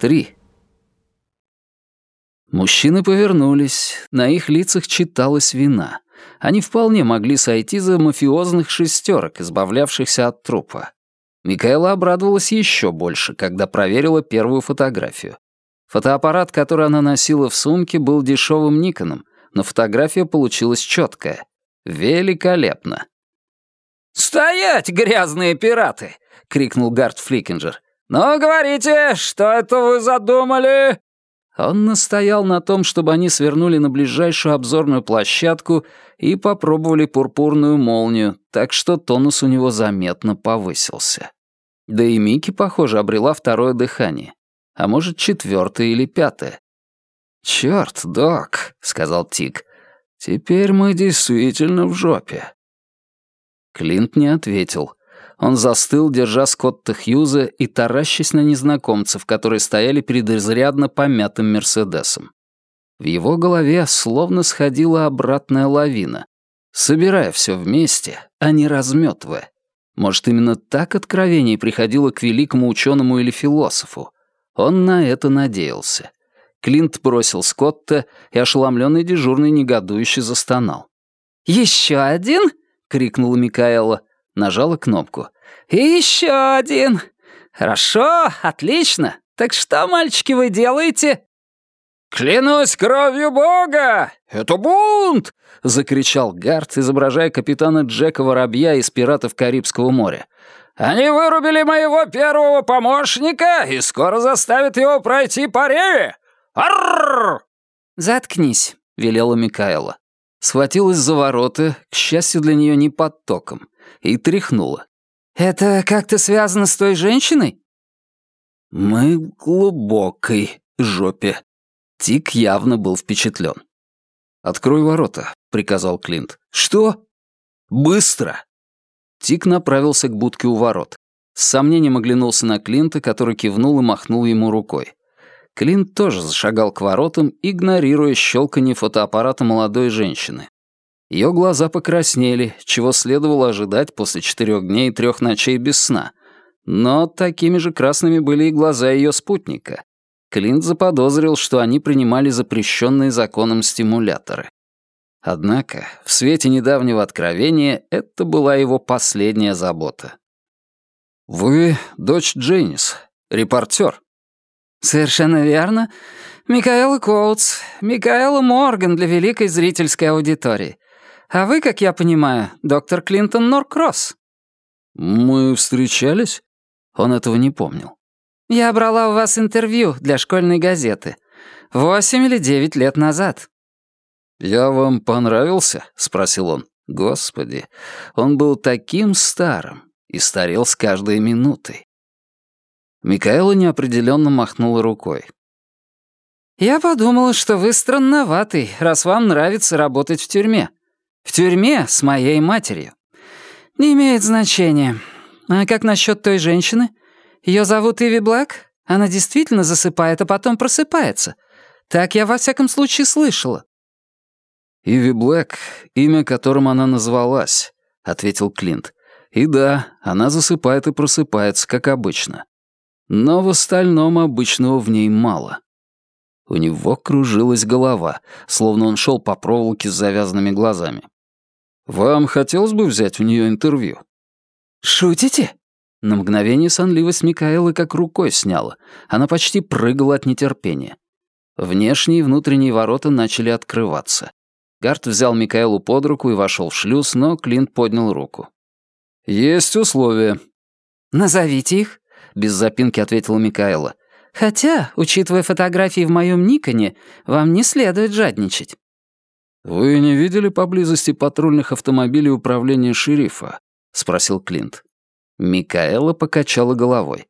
Три. Мужчины повернулись, на их лицах читалась вина. Они вполне могли сойти за мафиозных шестерок, избавлявшихся от трупа. Микаэла обрадовалась еще больше, когда проверила первую фотографию. Фотоаппарат, который она носила в сумке, был дешевым Никоном, но фотография получилась четкая. Великолепно. «Стоять, грязные пираты!» — крикнул Гард Фликинджер. «Ну, говорите, что это вы задумали?» Он настоял на том, чтобы они свернули на ближайшую обзорную площадку и попробовали пурпурную молнию, так что тонус у него заметно повысился. Да и Микки, похоже, обрела второе дыхание. А может, четвертое или пятое. «Чёрт, док», — сказал Тик, — «теперь мы действительно в жопе». Клинт не ответил. Он застыл, держа Скотта Хьюза и таращась на незнакомцев, которые стояли перед изрядно помятым Мерседесом. В его голове словно сходила обратная лавина, собирая все вместе, а не разметывая. Может, именно так откровение приходило к великому ученому или философу. Он на это надеялся. Клинт бросил Скотта, и ошеломленный дежурный негодующе застонал. «Еще один?» — крикнула Микаэла. Нажала кнопку. «И еще один! Хорошо, отлично! Так что, мальчики, вы делаете?» «Клянусь кровью Бога! Это бунт!» — закричал Гарт, изображая капитана Джека Воробья из «Пиратов Карибского моря». «Они вырубили моего первого помощника и скоро заставят его пройти по реве! Арррр!» «Заткнись», — велела Микаэла. Схватилась за ворота, к счастью для нее не под током, и тряхнула. «Это как-то связано с той женщиной?» «Мы в глубокой жопе». Тик явно был впечатлен. «Открой ворота», — приказал Клинт. «Что?» «Быстро!» Тик направился к будке у ворот. С сомнением оглянулся на Клинта, который кивнул и махнул ему рукой. Клинт тоже зашагал к воротам, игнорируя щелканье фотоаппарата молодой женщины. Ее глаза покраснели, чего следовало ожидать после четырех дней и трех ночей без сна. Но такими же красными были и глаза ее спутника. Клинт заподозрил, что они принимали запрещенные законом стимуляторы. Однако, в свете недавнего откровения, это была его последняя забота. «Вы дочь Дженнис, репортер?» «Совершенно верно. Микаэла Коутс, Микаэла Морган для великой зрительской аудитории. А вы, как я понимаю, доктор Клинтон Норкросс». «Мы встречались?» Он этого не помнил. «Я брала у вас интервью для школьной газеты. Восемь или девять лет назад». «Я вам понравился?» — спросил он. Господи, он был таким старым и старел с каждой минутой. Микаэла неопределенно махнула рукой. «Я подумала, что вы странноватый, раз вам нравится работать в тюрьме. В тюрьме с моей матерью. Не имеет значения. А как насчет той женщины? Ее зовут Иви Блэк? Она действительно засыпает, а потом просыпается. Так я во всяком случае слышала». «Иви Блэк — имя, которым она назвалась», — ответил Клинт. «И да, она засыпает и просыпается, как обычно. Но в остальном обычного в ней мало». У него кружилась голова, словно он шел по проволоке с завязанными глазами. «Вам хотелось бы взять у нее интервью?» «Шутите?» На мгновение сонливость Микаэлы как рукой сняла. Она почти прыгала от нетерпения. Внешние и внутренние ворота начали открываться. Гарт взял Микаэлу под руку и вошел в шлюз, но Клинт поднял руку. «Есть условия». «Назовите их», — без запинки ответила Микаэла. Хотя, учитывая фотографии в моем Никоне, вам не следует жадничать». «Вы не видели поблизости патрульных автомобилей управления шерифа?» — спросил Клинт. Микаэла покачала головой.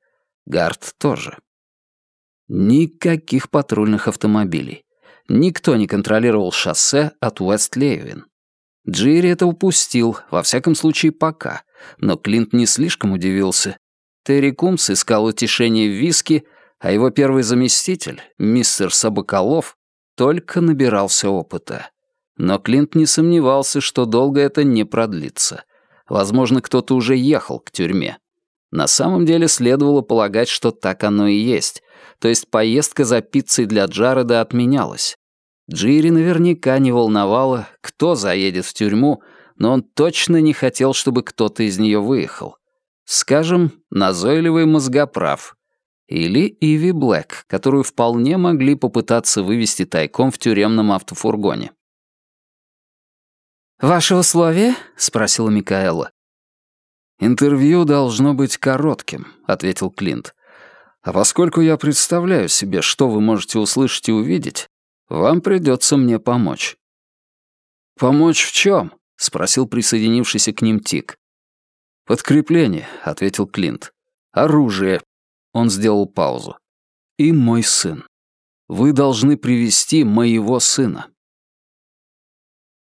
Гард тоже. Никаких патрульных автомобилей. Никто не контролировал шоссе от Уэст-Лейвин. Джири это упустил, во всяком случае пока, но Клинт не слишком удивился. Терри Кумс искал утешение в виске, а его первый заместитель, мистер Собаколов, только набирался опыта. Но Клинт не сомневался, что долго это не продлится. Возможно, кто-то уже ехал к тюрьме. На самом деле следовало полагать, что так оно и есть. То есть поездка за пиццей для Джареда отменялась. Джири наверняка не волновало, кто заедет в тюрьму, но он точно не хотел, чтобы кто-то из нее выехал. Скажем, назойливый мозгоправ. Или Иви Блэк, которую вполне могли попытаться вывести тайком в тюремном автофургоне. «Ваши условия?» — спросила Микаэла. «Интервью должно быть коротким», — ответил Клинт. «А поскольку я представляю себе, что вы можете услышать и увидеть, вам придется мне помочь». «Помочь в чем? спросил присоединившийся к ним Тик. «Подкрепление», — ответил Клинт. «Оружие». Он сделал паузу. «И мой сын. Вы должны привести моего сына».